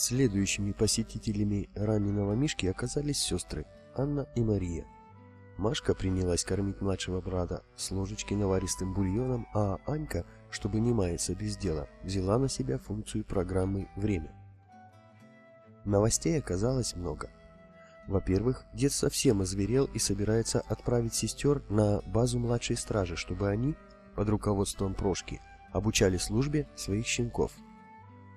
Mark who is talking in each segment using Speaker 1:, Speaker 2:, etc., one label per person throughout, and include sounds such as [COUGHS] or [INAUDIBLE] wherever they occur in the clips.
Speaker 1: Следующими посетителями раненого Мишки оказались сестры Анна и Мария. Машка принялась кормить младшего брата с ложечки наваристым бульоном, а Анька, чтобы не маяться без дела, взяла на себя функцию программы «Время». Новостей оказалось много. Во-первых, дед совсем озверел и собирается отправить сестер на базу младшей стражи, чтобы они, под руководством Прошки, обучали службе своих щенков.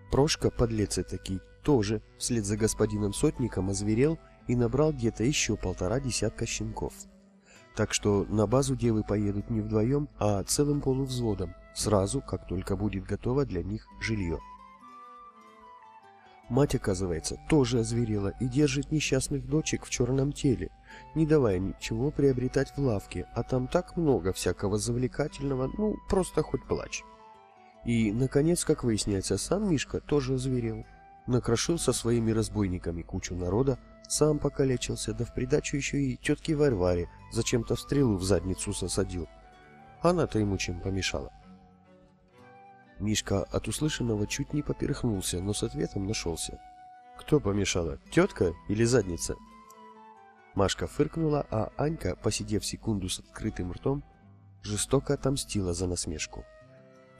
Speaker 1: Прошка, подлец таки, тоже вслед за господином Сотником озверел и набрал где-то еще полтора десятка щенков. Так что на базу девы поедут не вдвоем, а целым полувзводом, сразу, как только будет готово для них жилье. Мать, оказывается, тоже озверела и держит несчастных дочек в черном теле, не давая ничего приобретать в лавке, а там так много всякого завлекательного, ну, просто хоть плачь. И, наконец, как выясняется, сам Мишка тоже озверел. Накрошил со своими разбойниками кучу народа, сам покалечился, да в придачу еще и тетке Варваре зачем-то стрелу в задницу засадил. Она-то ему чем помешала. Мишка от услышанного чуть не поперхнулся, но с ответом нашелся. Кто помешала, тетка или задница? Машка фыркнула, а Анька, посидев секунду с открытым ртом, жестоко отомстила за насмешку.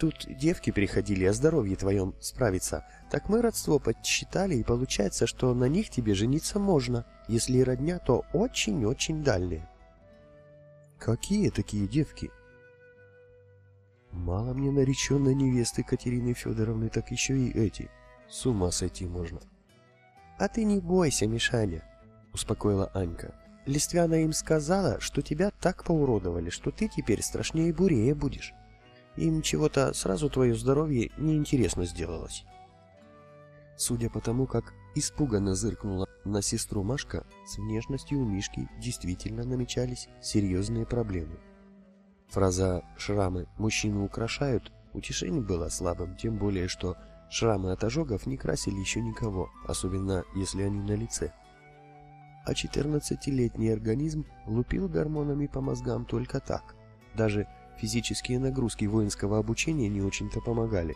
Speaker 1: Тут девки приходили о здоровье твоем справиться. Так мы родство подсчитали, и получается, что на них тебе жениться можно. Если и родня, то очень-очень дальние. Какие такие девки? Мало мне нареченной невесты Катерины Федоровны, так еще и эти. С ума сойти можно. А ты не бойся, Мишаня, успокоила Анька. Листвяна им сказала, что тебя так поуродовали, что ты теперь страшнее бурее будешь. Им чего-то сразу твое здоровье неинтересно сделалось. Судя по тому, как испуганно зыркнула на сестру Машка, с внешностью у Мишки действительно намечались серьезные проблемы. Фраза «шрамы мужчину украшают» утешение было слабым, тем более, что шрамы от ожогов не красили еще никого, особенно если они на лице. А 14-летний организм лупил гормонами по мозгам только так. Даже Физические нагрузки воинского обучения не очень-то помогали.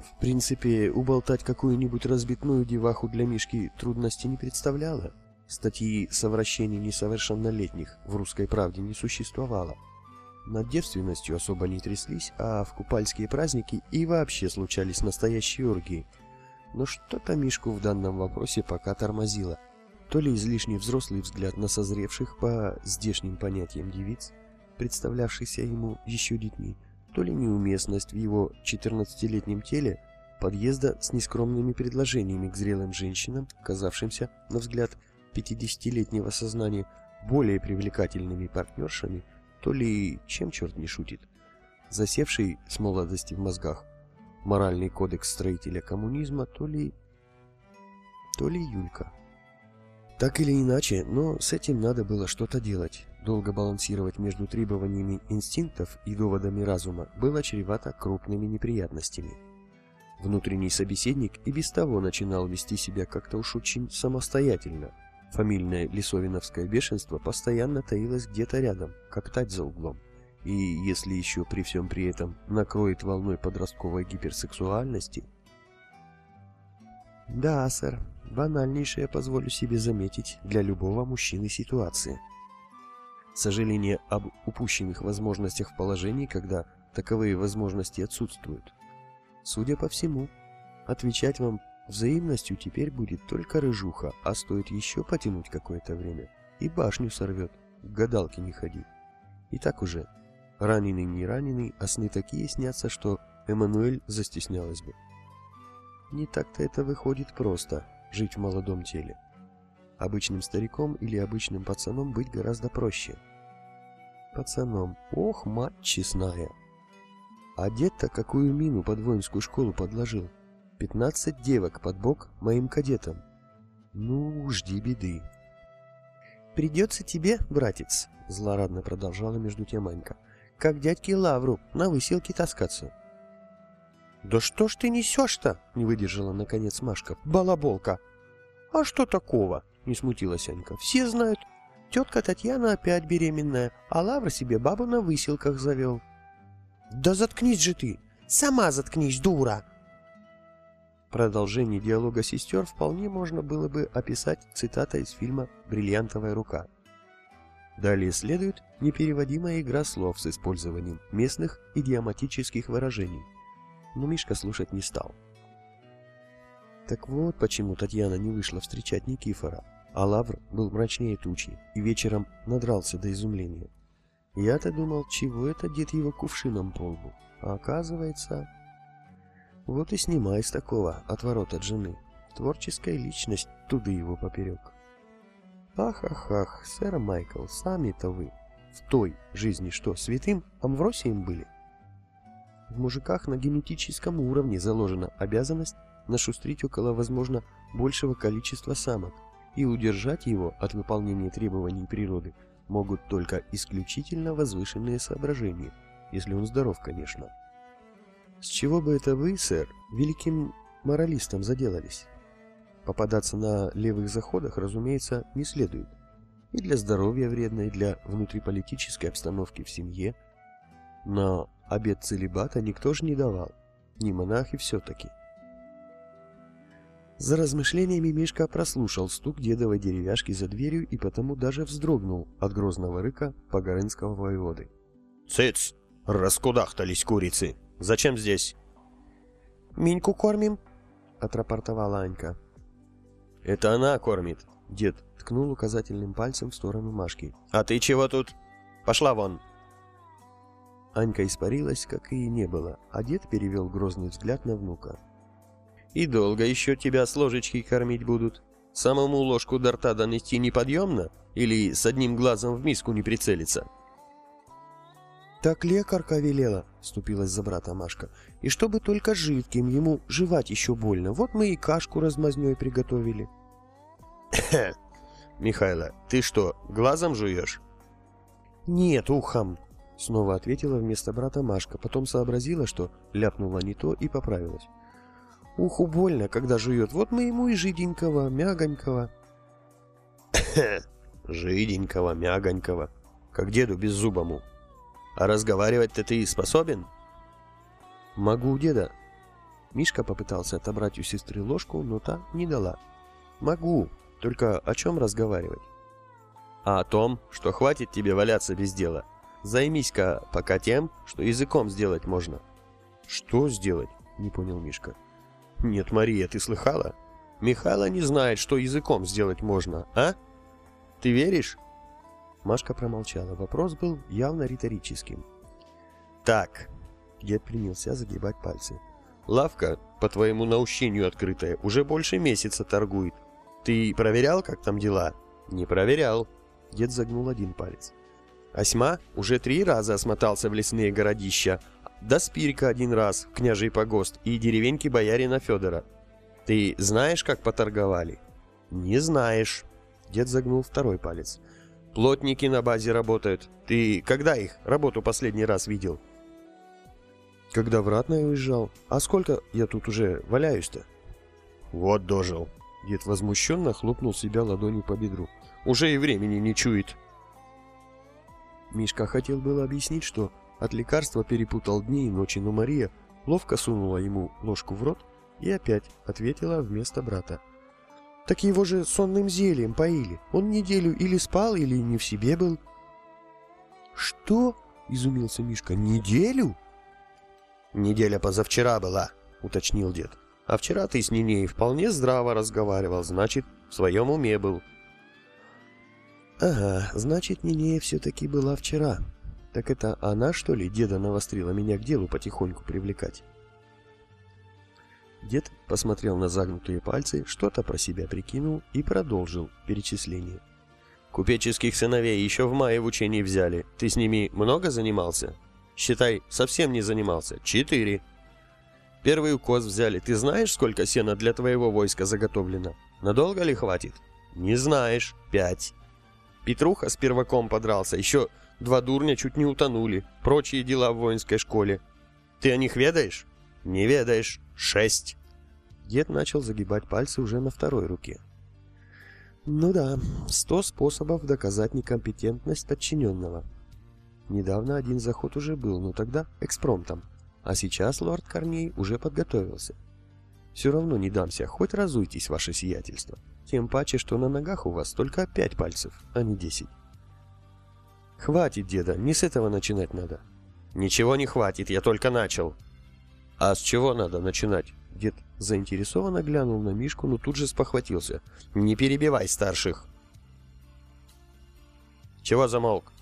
Speaker 1: В принципе, уболтать какую-нибудь разбитную деваху для Мишки трудности не представляло. Статьи совращений несовершеннолетних в «Русской правде» не существовало. Над девственностью особо не тряслись, а в купальские праздники и вообще случались настоящие оргии. Но что-то Мишку в данном вопросе пока тормозило. То ли излишне взрослый взгляд на созревших по здешним понятиям девиц, представлявшихся ему еще детьми, то ли неуместность в его 14-летнем теле подъезда с нескромными предложениями к зрелым женщинам, казавшимся, на взгляд 50-летнего сознания, более привлекательными партнершами, то ли чем черт не шутит, засевший с молодости в мозгах моральный кодекс строителя коммунизма, то ли... то ли Юлька. Так или иначе, но с этим надо было что-то делать. Долго балансировать между требованиями инстинктов и доводами разума было чревато крупными неприятностями. Внутренний собеседник и без того начинал вести себя как-то уж очень самостоятельно. Фамильное лисовиновское бешенство постоянно таилось где-то рядом, как тать за углом. И если еще при всем при этом накроет волной подростковой гиперсексуальности... Да, сэр, банальнейшее позволю себе заметить для любого мужчины ситуации – сожаление об упущенных возможностях в положении, когда таковые возможности отсутствуют. Судя по всему, отвечать вам взаимностью теперь будет только рыжуха, а стоит еще потянуть какое-то время, и башню сорвет, к гадалке не ходи. И так уже, раненый не раненый, а сны такие снятся, что Эммануэль застеснялась бы. Не так-то это выходит просто, жить в молодом теле. Обычным стариком или обычным пацаном быть гораздо проще – пацаном. Ох, мать честная. А дед-то какую мину под воинскую школу подложил. Пятнадцать девок под бок моим кадетам. Ну, жди беды. Придется тебе, братец, злорадно продолжала между тем Анька, как дядьке Лавру на выселке таскаться. Да что ж ты несешь-то? Не выдержала наконец Машка. Балаболка. А что такого? Не смутилась Анька. Все знают, Тетка Татьяна опять беременная, а Лавр себе бабу на выселках завел. Да заткнись же ты! Сама заткнись, дура! Продолжение диалога сестер вполне можно было бы описать цитатой из фильма «Бриллиантовая рука». Далее следует непереводимая игра слов с использованием местных идиоматических выражений. Но Мишка слушать не стал. Так вот почему Татьяна не вышла встречать Никифора, а Лавр был мрачнее тучи и вечером надрался до изумления. Я-то думал, чего это дед его кувшином по лбу, а оказывается... Вот и снимай с такого отворот от жены. Творческая личность туды его поперек. Ах-ах-ах, сэр Майкл, сами-то вы в той жизни что, святым Амвросием были? В мужиках на генетическом уровне заложена обязанность нашустрить около, возможно, большего количества самок, и удержать его от выполнения требований природы могут только исключительно возвышенные соображения, если он здоров, конечно. С чего бы это вы, сэр, великим моралистом заделались? Попадаться на левых заходах, разумеется, не следует. И для здоровья вредно, и для внутриполитической обстановки в семье. Но обед целебата никто же не давал. Не монахи все-таки. За размышлениями Мишка прослушал стук дедовой деревяшки за дверью и потому даже вздрогнул от грозного рыка погорынского воеводы.
Speaker 2: «Цыц! Раскудахтались курицы! Зачем здесь?»
Speaker 1: «Миньку кормим», — отрапортовала Анька.
Speaker 2: «Это она кормит», —
Speaker 1: дед ткнул указательным пальцем в сторону Машки.
Speaker 2: «А ты чего тут? Пошла вон!»
Speaker 1: Анька испарилась, как и не было, а дед перевел грозный взгляд на внука.
Speaker 2: «И долго еще тебя с ложечки кормить будут? Самому ложку до рта донести неподъемно? Или с одним глазом в миску не прицелиться?»
Speaker 1: «Так лекарка велела», — вступилась за брата Машка. «И чтобы только жидким, ему жевать еще больно. Вот мы и кашку размазней приготовили». [LAUGHS]
Speaker 2: Михайло, ты что, глазом жуешь?»
Speaker 1: «Нет, ухом», — снова ответила вместо брата Машка. Потом сообразила, что ляпнула не то и поправилась. «Уху больно, когда жует. Вот мы ему и жиденького, мягонького». [LAUGHS]
Speaker 2: «Жиденького, мягонького, как деду беззубому», а разговаривать-то ты способен?
Speaker 1: Могу, деда. Мишка попытался отобрать у сестры ложку, но та не дала. Могу, только о чем разговаривать?
Speaker 2: А о том, что хватит тебе валяться без дела. Займись-ка пока тем, что языком сделать можно.
Speaker 1: Что сделать? Не понял Мишка.
Speaker 2: Нет, Мария, ты слыхала? Михайло не знает, что языком сделать можно, а? Ты веришь?
Speaker 1: Машка промолчала. Вопрос был явно риторическим.
Speaker 2: «Так», —
Speaker 1: дед принялся загибать пальцы.
Speaker 2: «Лавка, по твоему наущению открытая, уже больше месяца торгует. Ты проверял, как там дела?» «Не проверял».
Speaker 1: Дед загнул один палец.
Speaker 2: «Осьма уже три раза осмотался в лесные городища, да Спирка один раз в княжий погост и деревеньки боярина Федора. Ты знаешь, как поторговали?» «Не знаешь». Дед загнул второй палец. Плотники на базе работают. Ты когда их работу последний раз видел?
Speaker 1: Когда в Ратное уезжал. А сколько я тут уже валяюсь-то?
Speaker 2: Вот дожил.
Speaker 1: Дед возмущенно хлопнул себя ладонью по бедру.
Speaker 2: Уже и времени не чует.
Speaker 1: Мишка хотел было объяснить, что от лекарства перепутал дни и ночи, но Мария ловко сунула ему ложку в рот и опять ответила вместо брата. Так его же сонным зельем поили. Он неделю или спал, или не в себе был. Что? Изумился Мишка. Неделю?
Speaker 2: Неделя позавчера была, уточнил дед. А вчера ты с Ниней вполне здраво разговаривал, значит, в своем уме был.
Speaker 1: Ага, значит, Нинея все-таки была вчера. Так это она, что ли, деда навострила меня к делу потихоньку привлекать? Дед посмотрел на загнутые пальцы, что-то про себя прикинул и продолжил перечисление.
Speaker 2: «Купеческих сыновей еще в мае в учении взяли. Ты с ними много занимался?» «Считай, совсем не занимался. Четыре». «Первый укос взяли. Ты знаешь, сколько сена для твоего войска заготовлено? Надолго ли хватит?» «Не знаешь. Пять». Петруха с перваком подрался. Еще два дурня чуть не утонули. Прочие дела в воинской школе. Ты о них ведаешь?» «Не ведаешь. Шесть».
Speaker 1: Дед начал загибать пальцы уже на второй руке. Ну да, сто способов доказать некомпетентность подчиненного. Недавно один заход уже был, но тогда экспромтом, а сейчас лорд Корней уже подготовился. Все равно не дамся, хоть разуйтесь, ваше сиятельство. Тем паче, что на ногах у вас только пять пальцев, а не десять. Хватит, деда, не с этого начинать надо.
Speaker 2: Ничего не хватит, я только начал. А с чего надо начинать?
Speaker 1: Дед заинтересованно глянул на Мишку, но тут же спохватился.
Speaker 2: Не перебивай старших. Чего замолк?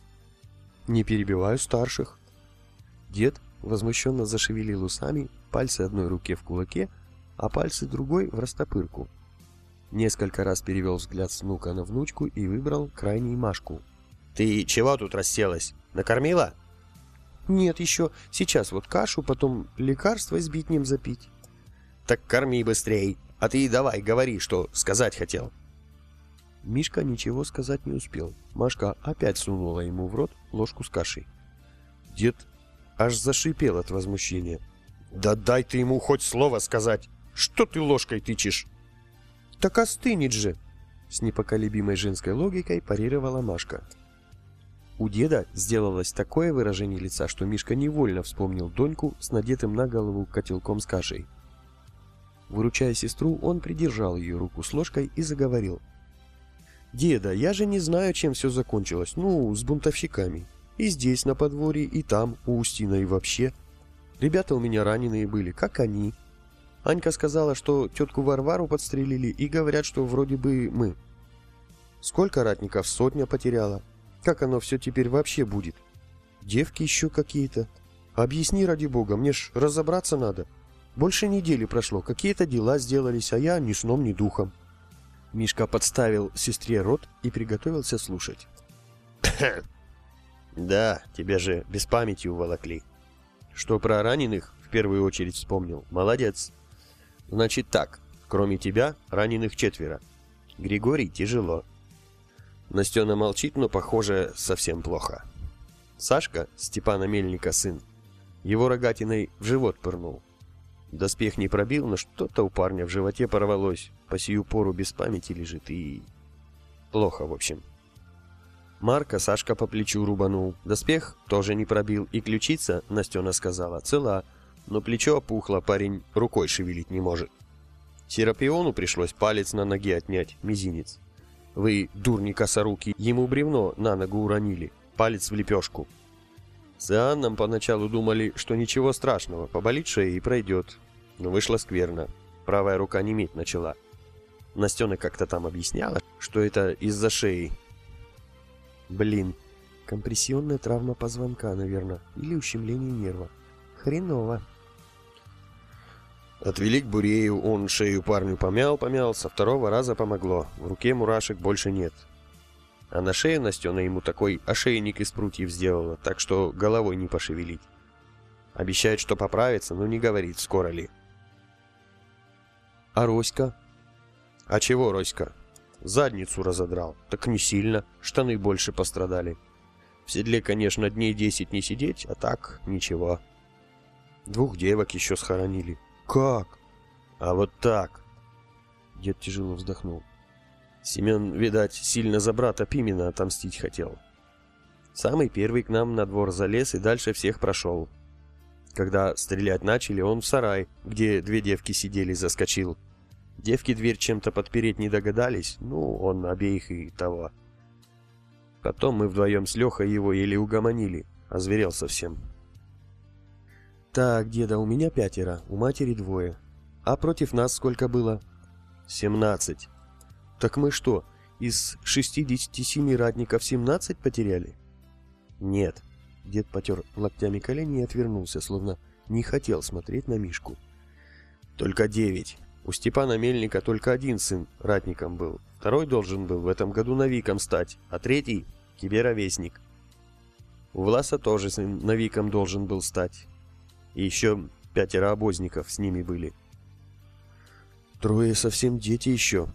Speaker 1: Не перебиваю старших. Дед возмущенно зашевелил усами, пальцы одной руки в кулаке, а пальцы другой в растопырку. Несколько раз перевел взгляд с внука на внучку и выбрал крайней Машку.
Speaker 2: «Ты чего тут расселась? Накормила?»
Speaker 1: «Нет, еще. Сейчас вот кашу, потом лекарство с битнем запить».
Speaker 2: «Так корми быстрей, а ты давай говори, что сказать хотел».
Speaker 1: Мишка ничего сказать не успел. Машка опять сунула ему в рот ложку с кашей. Дед аж зашипел от возмущения.
Speaker 2: «Да дай ты ему хоть слово сказать! Что ты ложкой тычешь?»
Speaker 1: «Так остынет же!» С непоколебимой женской логикой парировала Машка. У деда сделалось такое выражение лица, что Мишка невольно вспомнил Доньку с надетым на голову котелком с кашей. Выручая сестру, он придержал ее руку с ложкой и заговорил. «Деда, я же не знаю, чем все закончилось. Ну, с бунтовщиками. И здесь, на подворье, и там, у Устина, и вообще. Ребята у меня раненые были, как они. Анька сказала, что тетку Варвару подстрелили, и говорят, что вроде бы мы. Сколько ратников сотня потеряла? Как оно все теперь вообще будет? Девки еще какие-то. Объясни, ради бога, мне ж разобраться надо. Больше недели прошло, какие-то дела сделались, а я ни сном, ни духом. Мишка подставил сестре рот и приготовился слушать. [CLEARS THROAT]
Speaker 2: «Да, тебя же без памяти уволокли. Что про раненых в первую очередь вспомнил. Молодец. Значит так, кроме тебя, раненых четверо. Григорий тяжело. Настена молчит, но, похоже, совсем плохо. Сашка, Степана Мельника сын, его рогатиной в живот пырнул. Доспех не пробил, но что-то у парня в животе порвалось. По сию пору без памяти лежит и... Плохо, в общем. Марка Сашка по плечу рубанул. Доспех тоже не пробил, и ключица, Настена сказала, цела, но плечо опухло, парень рукой шевелить не может. Серапиону пришлось палец на ноге отнять, мизинец. Вы, дурни косоруки, ему бревно на ногу уронили, палец в лепешку. С Иоанном поначалу думали, что ничего страшного, поболит шея и пройдет. Но вышло скверно. Правая рука неметь начала. Настена как-то там объясняла, что это из-за шеи.
Speaker 1: Блин, компрессионная травма позвонка, наверное, или ущемление нерва. Хреново.
Speaker 2: Отвели к Бурею, он шею парню помял-помял, со второго раза помогло. В руке мурашек больше нет. А на шее Настена ему такой ошейник из прутьев сделала, так что головой не пошевелить. Обещает, что поправится, но не говорит, скоро ли.
Speaker 1: А Роська?
Speaker 2: А чего Роська? Задницу разодрал. Так не сильно, штаны больше пострадали. В седле, конечно, дней десять не сидеть, а так ничего. Двух девок еще схоронили.
Speaker 1: Как?
Speaker 2: А вот так.
Speaker 1: Дед тяжело вздохнул.
Speaker 2: Семен, видать, сильно за брата Пимена отомстить хотел. Самый первый к нам на двор залез и дальше всех прошел. Когда стрелять начали, он в сарай, где две девки сидели, заскочил. Девки дверь чем-то подпереть не догадались, ну, он обеих и того. Потом мы вдвоем с Лехой его еле угомонили, озверел совсем.
Speaker 1: Так, деда, у меня пятеро, у матери двое. А против нас сколько было?
Speaker 2: Семнадцать.
Speaker 1: Так мы что, из 67 ратников 17 потеряли?
Speaker 2: Нет.
Speaker 1: Дед потер локтями колени и отвернулся, словно не хотел смотреть на Мишку.
Speaker 2: Только девять. У Степана Мельника только один сын ратником был. Второй должен был в этом году навиком стать, а третий — тебе ровесник. У Власа тоже сын навиком должен был стать. И еще пятеро обозников с ними были.
Speaker 1: Трое совсем дети еще,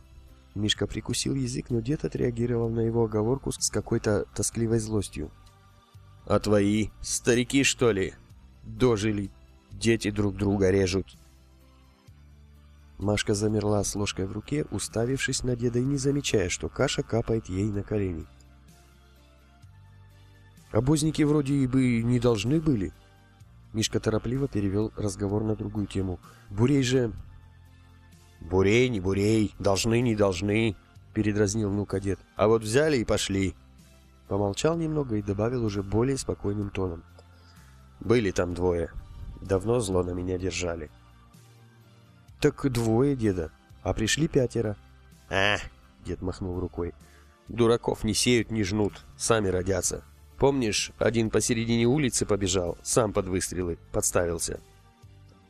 Speaker 1: Мишка прикусил язык, но дед отреагировал на его оговорку с какой-то тоскливой злостью.
Speaker 2: «А твои? Старики, что ли? Дожили. Дети друг друга режут».
Speaker 1: Машка замерла с ложкой в руке, уставившись на деда и не замечая, что каша капает ей на колени. «Обозники вроде и бы не должны были». Мишка торопливо перевел разговор на другую тему. «Бурей же...»
Speaker 2: Бурей, не бурей, должны, не должны, передразнил внука дед. А вот взяли и пошли.
Speaker 1: Помолчал немного и добавил уже более спокойным тоном.
Speaker 2: Были там двое. Давно зло на меня держали.
Speaker 1: Так двое, деда, а пришли пятеро.
Speaker 2: А, дед махнул рукой. Дураков не сеют, не жнут, сами родятся. Помнишь, один посередине улицы побежал, сам под выстрелы, подставился.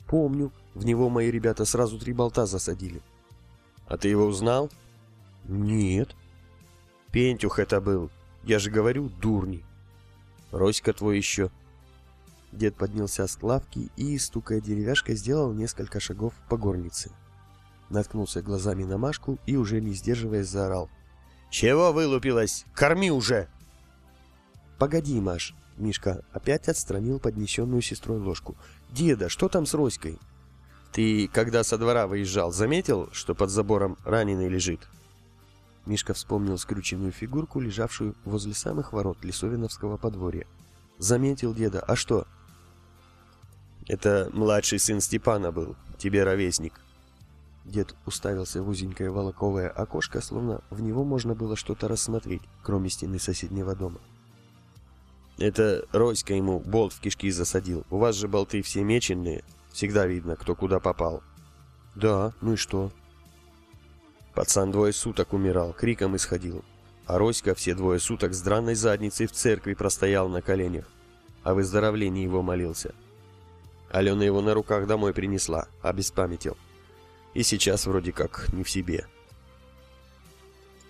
Speaker 1: Помню, в него мои ребята сразу три болта засадили.
Speaker 2: А ты его узнал?
Speaker 1: Нет.
Speaker 2: Пентюх это был, я же говорю, дурни. Роська твой еще.
Speaker 1: Дед поднялся с лавки и, стукая деревяшкой, сделал несколько шагов по горнице. Наткнулся глазами на Машку и, уже не сдерживаясь, заорал.
Speaker 2: «Чего вылупилась? Корми уже!»
Speaker 1: «Погоди, Маш!» Мишка опять отстранил поднесенную сестрой ложку. «Деда, что там с Роськой?»
Speaker 2: «Ты, когда со двора выезжал, заметил, что под забором раненый лежит?»
Speaker 1: Мишка вспомнил скрюченную фигурку, лежавшую возле самых ворот Лисовиновского подворья. «Заметил деда. А что?»
Speaker 2: «Это младший сын Степана был, тебе ровесник».
Speaker 1: Дед уставился в узенькое волоковое окошко, словно в него можно было что-то рассмотреть, кроме стены соседнего дома.
Speaker 2: «Это Роська ему болт в кишки засадил. У вас же болты все меченные. Всегда видно, кто куда попал».
Speaker 1: «Да, ну и что?»
Speaker 2: Пацан двое суток умирал, криком исходил. А Роська все двое суток с дранной задницей в церкви простоял на коленях, а выздоровлении его молился. Алена его на руках домой принесла, обеспамятил. И сейчас вроде как не в себе.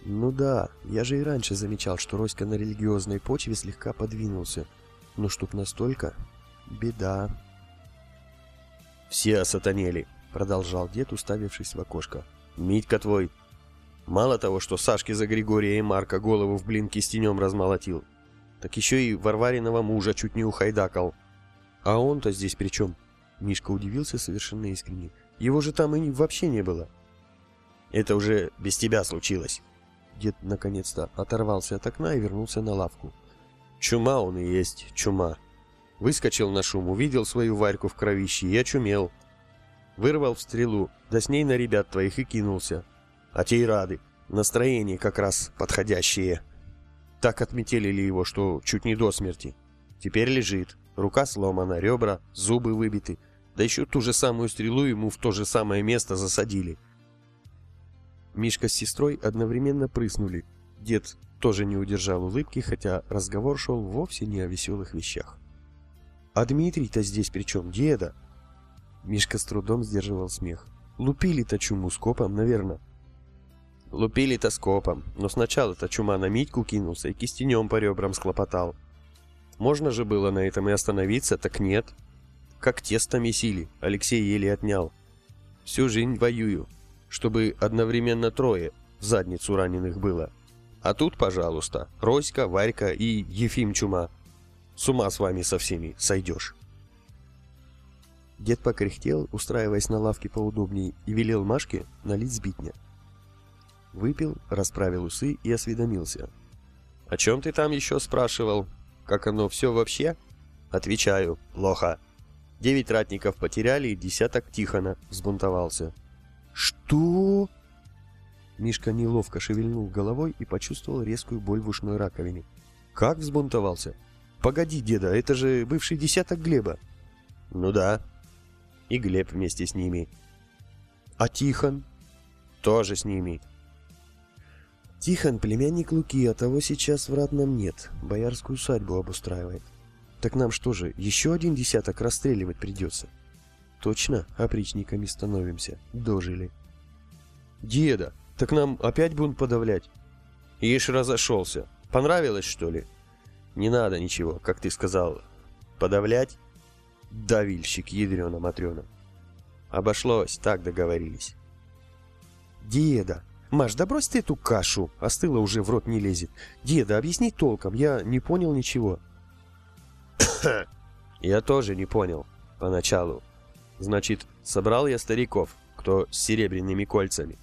Speaker 1: Ну да, я же и раньше замечал, что Роська на религиозной почве слегка подвинулся. Но чтоб настолько... Беда.
Speaker 2: Все осатанели, продолжал дед, уставившись в окошко. Митька твой. Мало того, что Сашке за Григория и Марка голову в блин кистенем размолотил, так еще и Варвариного мужа чуть не ухайдакал.
Speaker 1: А он-то здесь при чем? Мишка удивился совершенно искренне. Его же там и вообще не было.
Speaker 2: Это уже без тебя случилось.
Speaker 1: Дед наконец-то оторвался от окна и вернулся на лавку.
Speaker 2: Чума он и есть, чума. Выскочил на шум, увидел свою Варьку в кровище и очумел. Вырвал в стрелу, да с ней на ребят твоих и кинулся. А те и рады. Настроение как раз подходящее. Так отметелили его, что чуть не до смерти. Теперь лежит. Рука сломана, ребра, зубы выбиты. Да еще ту же самую стрелу ему в то же самое место засадили.
Speaker 1: Мишка с сестрой одновременно прыснули. Дед тоже не удержал улыбки, хотя разговор шел вовсе не о веселых вещах. «А Дмитрий-то здесь при чем, деда?» Мишка с трудом сдерживал смех. «Лупили-то чуму скопом, наверное».
Speaker 2: «Лупили-то скопом, но сначала-то чума на Митьку кинулся и кистенем по ребрам схлопотал. Можно же было на этом и остановиться, так нет. Как тесто месили, Алексей еле отнял. Всю жизнь воюю, чтобы одновременно трое в задницу раненых было. А тут, пожалуйста, Роська, Варька и Ефим Чума. С ума с вами со всеми сойдешь.
Speaker 1: Дед покряхтел, устраиваясь на лавке поудобнее, и велел Машке налить сбитня. Выпил, расправил усы и осведомился.
Speaker 2: «О чем ты там еще спрашивал? Как оно все вообще?» «Отвечаю, плохо. Девять ратников потеряли и десяток Тихона взбунтовался.
Speaker 1: «Что?» Мишка неловко шевельнул головой и почувствовал резкую боль в ушной раковине. «Как взбунтовался? Погоди, деда, это же бывший десяток Глеба!»
Speaker 2: «Ну да. И Глеб вместе с ними».
Speaker 1: «А Тихон?»
Speaker 2: «Тоже с ними».
Speaker 1: «Тихон — племянник Луки, а того сейчас в ратном нет. Боярскую усадьбу обустраивает. Так нам что же, еще один десяток расстреливать придется?» Точно опричниками становимся. Дожили.
Speaker 2: Деда, так нам опять бунт подавлять? Ишь разошелся. Понравилось, что ли? Не надо ничего, как ты сказал. Подавлять? Давильщик ядрена-матрена. Обошлось, так договорились.
Speaker 1: Деда, Маш, да брось ты эту кашу, остыла уже в рот не лезет. Деда, объясни толком, я не понял ничего. [COUGHS]
Speaker 2: я тоже не понял поначалу. Значит, собрал я стариков, кто с серебряными кольцами.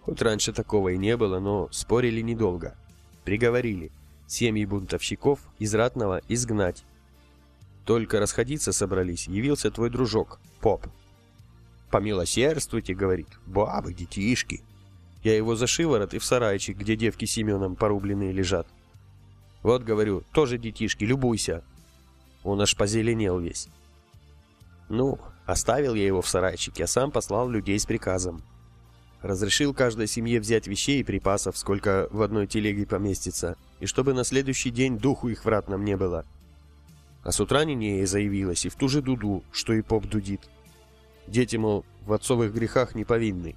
Speaker 2: Хоть раньше такого и не было, но спорили недолго. Приговорили семьи бунтовщиков из ратного изгнать. Только расходиться собрались, явился твой дружок, поп. Помилосердствуйте, говорит, бабы, детишки. Я его за шиворот и в сарайчик, где девки Семеном порубленные лежат. Вот, говорю, тоже детишки, любуйся. Он аж позеленел весь. Ну, оставил я его в сарайчике, а сам послал людей с приказом. Разрешил каждой семье взять вещей и припасов, сколько в одной телеге поместится, и чтобы на следующий день духу их вратном не было. А с утра Нинея заявилась и в ту же дуду, что и поп дудит. Дети, мол, в отцовых грехах не повинны.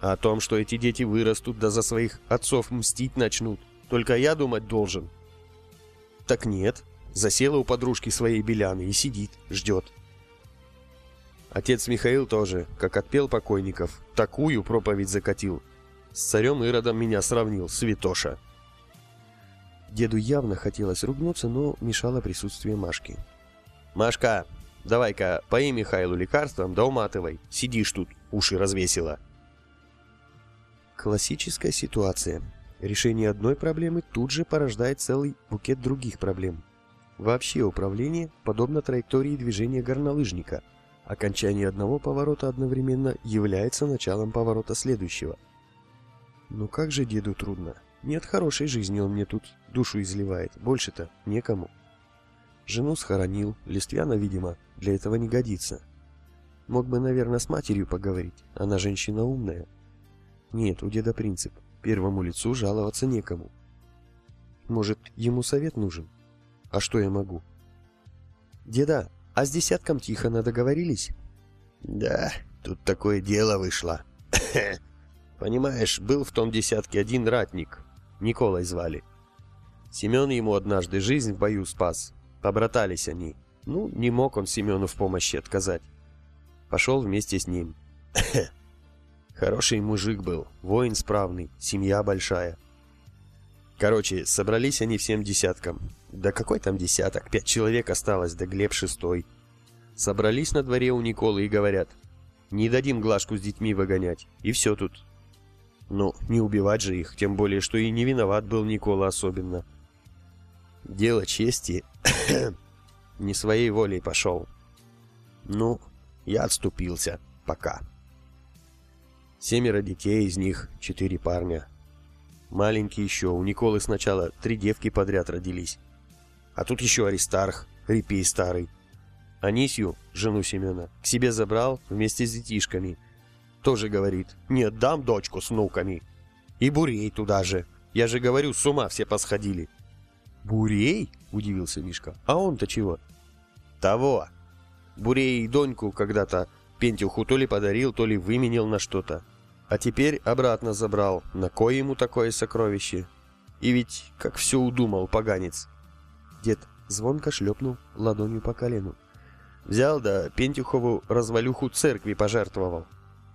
Speaker 2: А о том, что эти дети вырастут, да за своих отцов мстить начнут, только я думать должен. Так нет, засела у подружки своей Беляны и сидит, ждет. Отец Михаил тоже, как отпел покойников, такую проповедь закатил. С царем Иродом меня сравнил, святоша.
Speaker 1: Деду явно хотелось ругнуться, но мешало присутствие Машки.
Speaker 2: «Машка, давай-ка пои Михаилу лекарством, да уматывай. Сидишь тут, уши развесила».
Speaker 1: Классическая ситуация. Решение одной проблемы тут же порождает целый букет других проблем. Вообще управление подобно траектории движения горнолыжника. Окончание одного поворота одновременно является началом поворота следующего. Ну как же деду трудно. Нет хорошей жизни, он мне тут душу изливает. Больше-то некому. Жену схоронил, Листвяна, видимо, для этого не годится. Мог бы, наверное, с матерью поговорить. Она женщина умная. Нет, у деда принцип. Первому лицу жаловаться некому. Может, ему совет нужен? А что я могу? Деда, а с десятком Тихона договорились?
Speaker 2: Да, тут такое дело вышло. [LAUGHS] Понимаешь, был в том десятке один ратник. Николай звали. Семен ему однажды жизнь в бою спас. Побратались они. Ну, не мог он Семену в помощи отказать. Пошел вместе с ним. [LAUGHS] Хороший мужик был, воин справный, семья большая. Короче, собрались они всем десятком. Да какой там десяток? Пять человек осталось, да Глеб шестой. Собрались на дворе у Николы и говорят, не дадим Глашку с детьми выгонять. И все тут. Ну, не убивать же их, тем более, что и не виноват был Никола особенно. Дело чести [COUGHS] не своей волей пошел. Ну, я отступился. Пока. Семеро детей, из них четыре парня. Маленький еще, у Николы сначала три девки подряд родились. А тут еще Аристарх, репей старый. Анисью, жену Семена, к себе забрал вместе с детишками. Тоже говорит, не отдам дочку с внуками. И Бурей туда же. Я же говорю, с ума все посходили.
Speaker 1: Бурей? Удивился Мишка. А он-то чего?
Speaker 2: Того. Бурей доньку когда-то Пентюху то ли подарил, то ли выменил на что-то. А теперь обратно забрал. На кое ему такое сокровище? И ведь как все удумал, поганец.
Speaker 1: Дед звонко шлепнул ладонью по колену.
Speaker 2: Взял да Пентюхову развалюху церкви пожертвовал.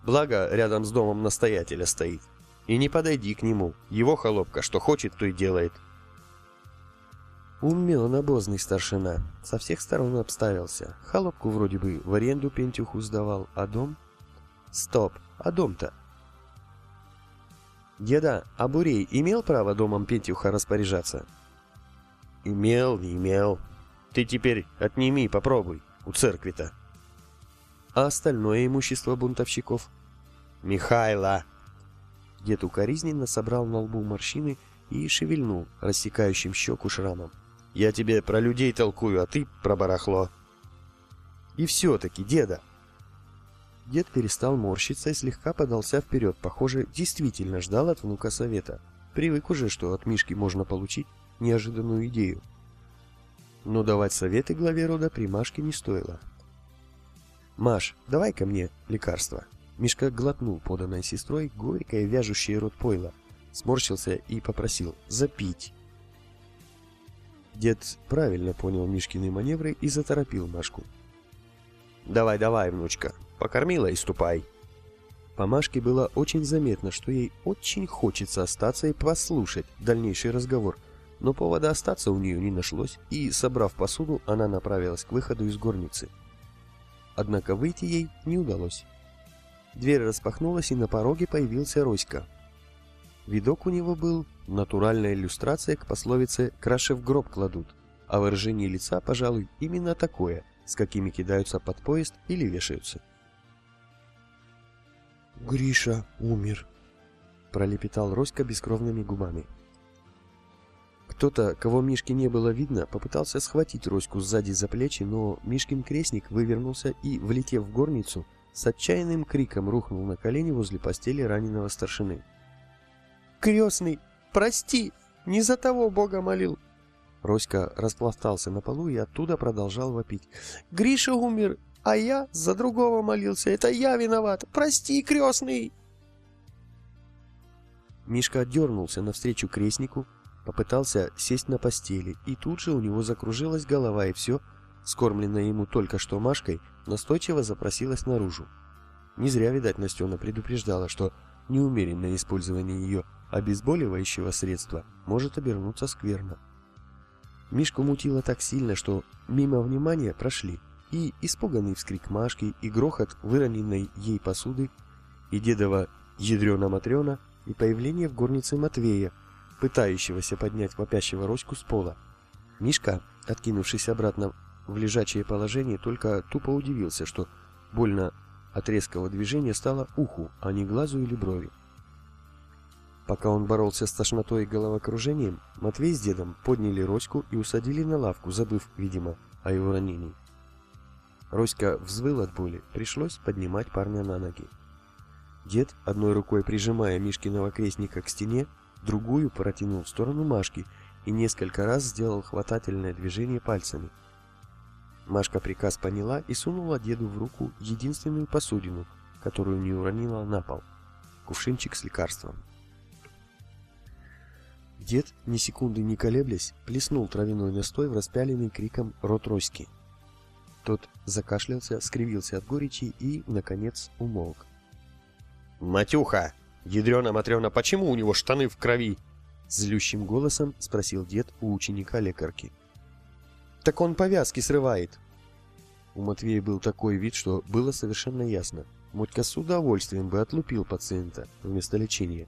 Speaker 2: Благо, рядом с домом настоятеля стоит. И не подойди к нему. Его холопка что хочет, то и делает.
Speaker 1: Умен обозный старшина. Со всех сторон обставился. Холопку вроде бы в аренду Пентюху сдавал, а дом... Стоп, а дом-то? Деда, а Бурей имел право домом Пентюха распоряжаться?
Speaker 2: Имел, имел. Ты теперь отними, попробуй, у церкви-то.
Speaker 1: А остальное имущество бунтовщиков?
Speaker 2: Михайла.
Speaker 1: Дед укоризненно собрал на лбу морщины и шевельнул рассекающим щеку шрамом.
Speaker 2: Я тебе про людей толкую, а ты про барахло.
Speaker 1: И все-таки, деда, Дед перестал морщиться и слегка подался вперед. Похоже, действительно ждал от внука совета. Привык уже, что от Мишки можно получить неожиданную идею. Но давать советы главе рода при Машке не стоило. «Маш, давай ко мне лекарство». Мишка глотнул поданной сестрой горькое вяжущее рот пойло, сморщился и попросил «запить». Дед правильно понял Мишкины маневры и заторопил Машку.
Speaker 2: «Давай, давай, внучка, Покормила и ступай.
Speaker 1: По Машке было очень заметно, что ей очень хочется остаться и послушать дальнейший разговор, но повода остаться у нее не нашлось, и, собрав посуду, она направилась к выходу из горницы. Однако выйти ей не удалось. Дверь распахнулась, и на пороге появился Роська. Видок у него был натуральная иллюстрация к пословице «краши в гроб кладут», а выражение лица, пожалуй, именно такое, с какими кидаются под поезд или вешаются. Гриша умер, пролепетал Роська бескровными губами. Кто-то, кого Мишке не было видно, попытался схватить Роську сзади за плечи, но Мишкин крестник вывернулся и, влетев в горницу, с отчаянным криком рухнул на колени возле постели раненого старшины. «Крестный, прости! Не за того Бога молил!» Роська распластался на полу и оттуда продолжал вопить. «Гриша умер, а я за другого молился. Это я виноват. Прости, крестный!» Мишка отдернулся навстречу крестнику, попытался сесть на постели, и тут же у него закружилась голова, и все, скормленное ему только что Машкой, настойчиво запросилась наружу. Не зря, видать, Настена предупреждала, что неумеренное использование ее обезболивающего средства может обернуться скверно. Мишку мутило так сильно, что мимо внимания прошли и испуганный вскрик Машки, и грохот выроненной ей посуды, и дедова ядрена-матрена, и появление в горнице Матвея, пытающегося поднять вопящего Роську с пола. Мишка, откинувшись обратно в лежачее положение, только тупо удивился, что больно от резкого движения стало уху, а не глазу или брови. Пока он боролся с тошнотой и головокружением, Матвей с дедом подняли Роську и усадили на лавку, забыв, видимо, о его ранении. Роська взвыл от боли, пришлось поднимать парня на ноги. Дед, одной рукой прижимая Мишкиного крестника к стене, другую протянул в сторону Машки и несколько раз сделал хватательное движение пальцами. Машка приказ поняла и сунула деду в руку единственную посудину, которую не уронила на пол – кувшинчик с лекарством. Дед, ни секунды не колеблясь, плеснул травяной настой в распяленный криком рот Роськи. Тот закашлялся, скривился от горечи и, наконец, умолк.
Speaker 2: «Матюха! Ядрена-матрена, почему у него штаны в крови?»
Speaker 1: Злющим голосом спросил дед у ученика лекарки. «Так он повязки срывает!» У Матвея был такой вид, что было совершенно ясно. Мотька с удовольствием бы отлупил пациента вместо лечения.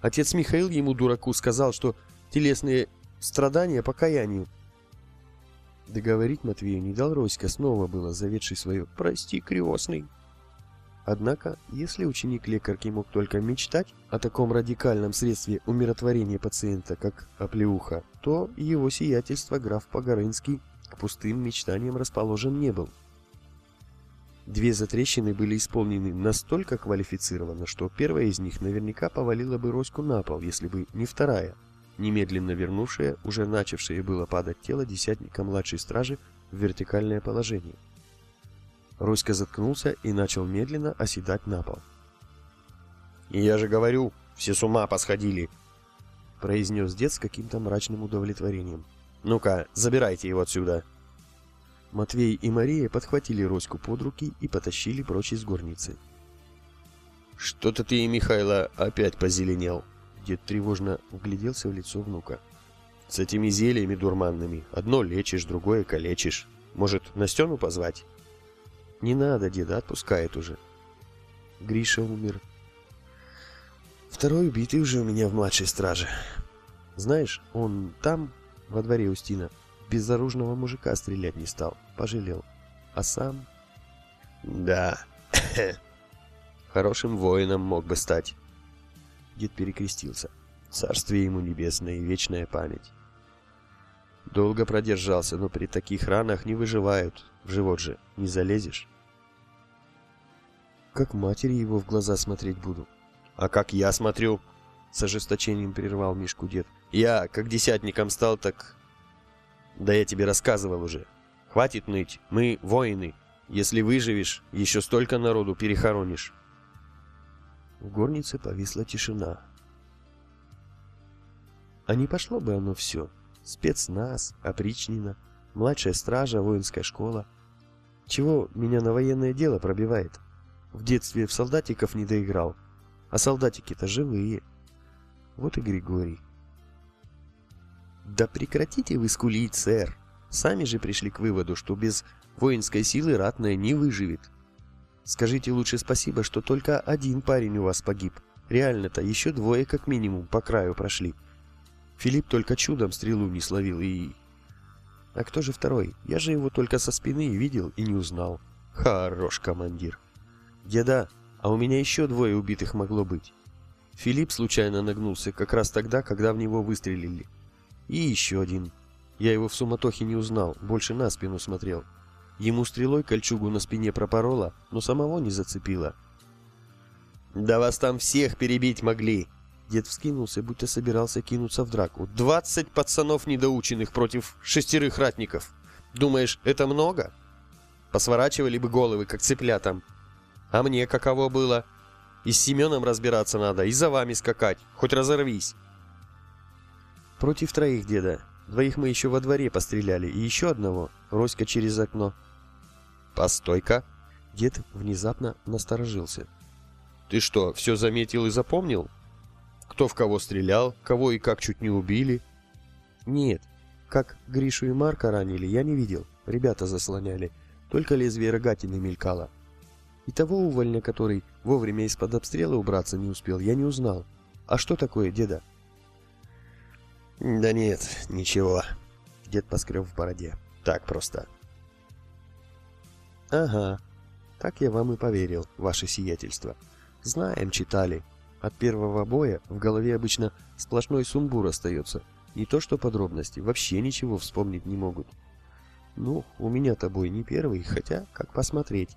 Speaker 1: Отец Михаил ему, дураку, сказал, что телесные страдания покаянию. Договорить Матвею не дал Роська, снова было заведший свое «Прости, крестный». Однако, если ученик лекарки мог только мечтать о таком радикальном средстве умиротворения пациента, как оплеуха, то его сиятельство граф Погорынский к пустым мечтаниям расположен не был. Две затрещины были исполнены настолько квалифицированно, что первая из них наверняка повалила бы Роську на пол, если бы не вторая, немедленно вернувшая уже начавшее было падать тело десятника младшей стражи в вертикальное положение. Руська заткнулся и начал медленно оседать на пол.
Speaker 2: «Я же говорю, все с ума посходили!»
Speaker 1: произнес дед с каким-то мрачным удовлетворением.
Speaker 2: «Ну-ка, забирайте его отсюда!»
Speaker 1: Матвей и Мария подхватили Роську под руки и потащили прочь из горницы.
Speaker 2: «Что-то ты, Михайло, опять позеленел!»
Speaker 1: Дед тревожно вгляделся в лицо внука.
Speaker 2: «С этими зельями дурманными одно лечишь, другое калечишь. Может, Настену позвать?»
Speaker 1: Не надо, деда, отпускает уже. Гриша умер. Второй убитый уже у меня в младшей страже. Знаешь, он там, во дворе Устина, безоружного мужика стрелять не стал, пожалел. А сам...
Speaker 2: Да, [LAUGHS] хорошим воином мог бы стать.
Speaker 1: Дед перекрестился. Царствие ему небесное и вечная память. Долго продержался, но при таких ранах не выживают. В живот же не залезешь. Как матери его в глаза смотреть буду.
Speaker 2: А как я смотрю? С ожесточением прервал Мишку дед. Я, как десятником стал, так... Да я тебе рассказывал уже. Хватит ныть, мы воины. Если выживешь, еще столько народу перехоронишь.
Speaker 1: В горнице повисла тишина. А не пошло бы оно все. Спецназ, опричнина, младшая стража, воинская школа. Чего меня на военное дело пробивает? В детстве в солдатиков не доиграл. А солдатики-то живые. Вот и Григорий. Да прекратите вы скулить, сэр. Сами же пришли к выводу, что без воинской силы ратная не выживет. Скажите лучше спасибо, что только один парень у вас погиб. Реально-то еще двое как минимум по краю прошли. Филипп только чудом стрелу не словил и... А кто же второй? Я же его только со спины видел и не узнал. Хорош командир. Деда, А у меня еще двое убитых могло быть. Филипп случайно нагнулся как раз тогда, когда в него выстрелили. И еще один. Я его в суматохе не узнал, больше на спину смотрел. Ему стрелой кольчугу на спине пропорола, но самого не зацепило.
Speaker 2: «Да вас там всех перебить могли!»
Speaker 1: Дед вскинулся, будто собирался кинуться в драку.
Speaker 2: «Двадцать пацанов недоученных против шестерых ратников. Думаешь, это много? Посворачивали бы головы, как цыплятам. А мне каково было? И с Семеном разбираться надо, и за вами скакать. Хоть разорвись!»
Speaker 1: «Против троих, деда. Двоих мы еще во дворе постреляли, и еще одного. Роська через окно».
Speaker 2: «Постой-ка!»
Speaker 1: Дед внезапно насторожился.
Speaker 2: «Ты что, все заметил и запомнил? Кто в кого стрелял, кого и как чуть не убили?»
Speaker 1: «Нет. Как Гришу и Марка ранили, я не видел. Ребята заслоняли. Только лезвие рогатины мелькало. И того увольня, который вовремя из-под обстрела убраться не успел, я не узнал. А что такое, деда?»
Speaker 2: «Да нет, ничего». Дед поскреб в бороде. «Так просто».
Speaker 1: «Ага, так я вам и поверил, ваше сиятельство. Знаем, читали. От первого боя в голове обычно сплошной сумбур остается. Не то что подробности, вообще ничего вспомнить не могут. Ну, у меня-то бой не первый, хотя, как посмотреть.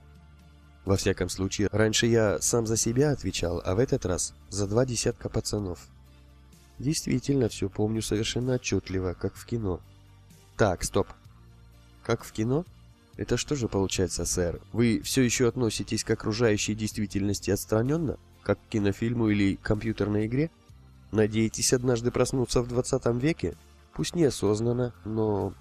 Speaker 1: Во всяком случае, раньше я сам за себя отвечал, а в этот раз за два десятка пацанов. Действительно, все помню совершенно отчетливо, как в кино. Так, стоп. Как в кино? Это что же получается, сэр? Вы все еще относитесь к окружающей действительности отстраненно? Как к кинофильму или компьютерной игре? Надеетесь однажды проснуться в 20 веке? Пусть неосознанно, но...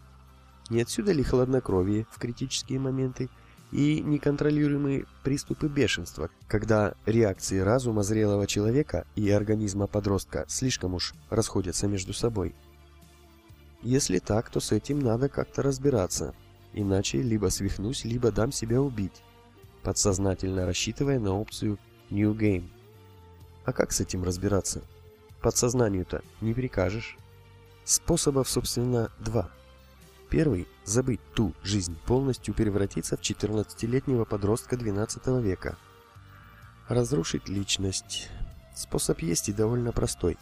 Speaker 1: Не отсюда ли хладнокровие в критические моменты и неконтролируемые приступы бешенства, когда реакции разума зрелого человека и организма подростка слишком уж расходятся между собой? Если так, то с этим надо как-то разбираться, Иначе либо свихнусь, либо дам себя убить, подсознательно рассчитывая на опцию New Game. А как с этим разбираться? Подсознанию-то не прикажешь. Способов, собственно, два. Первый – забыть ту жизнь, полностью превратиться в 14-летнего подростка 12 века. Разрушить личность. Способ есть и довольно простой.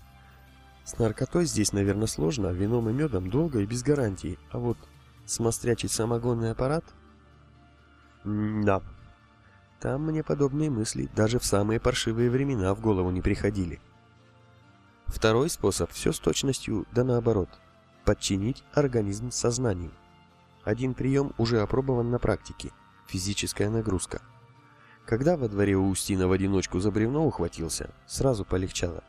Speaker 1: С наркотой здесь, наверное, сложно, а вином и медом долго и без гарантии, а вот Смострячить самогонный аппарат? да. Там мне подобные мысли даже в самые паршивые времена в голову не приходили. Второй способ все с точностью да наоборот. Подчинить организм сознанию. Один прием уже опробован на практике. Физическая нагрузка. Когда во дворе у Устина в одиночку за бревно ухватился, сразу полегчало.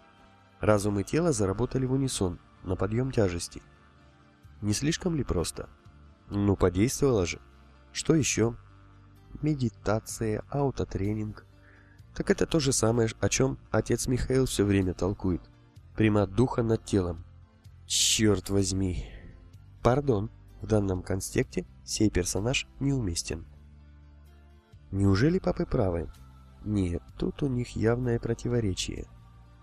Speaker 1: Разум и тело заработали в унисон, на подъем тяжести. Не слишком ли просто? Ну, подействовало же. Что еще? Медитация, аутотренинг. Так это то же самое, о чем отец Михаил все время толкует. Примат духа над телом. Черт возьми. Пардон, в данном контексте сей персонаж неуместен. Неужели папы правы? Нет, тут у них явное противоречие.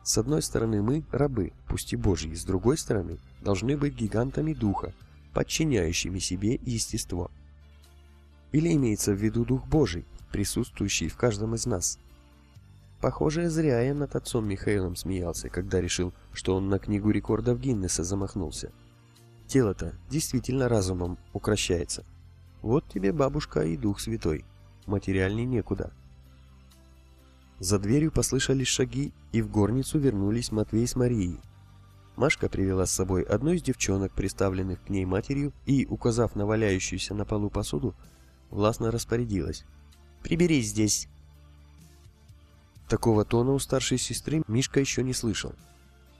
Speaker 1: С одной стороны мы рабы, пусть и божьи, с другой стороны должны быть гигантами духа, подчиняющими себе естество. Или имеется в виду Дух Божий, присутствующий в каждом из нас. Похоже, зря я над отцом Михаилом смеялся, когда решил, что он на книгу рекордов Гиннеса замахнулся. Тело-то действительно разумом укращается. Вот тебе бабушка и Дух Святой. Материальней некуда. За дверью послышались шаги, и в горницу вернулись Матвей с Марией. Машка привела с собой одну из девчонок, приставленных к ней матерью, и, указав на валяющуюся на полу посуду, властно распорядилась. «Приберись здесь!» Такого тона у старшей сестры Мишка еще не слышал.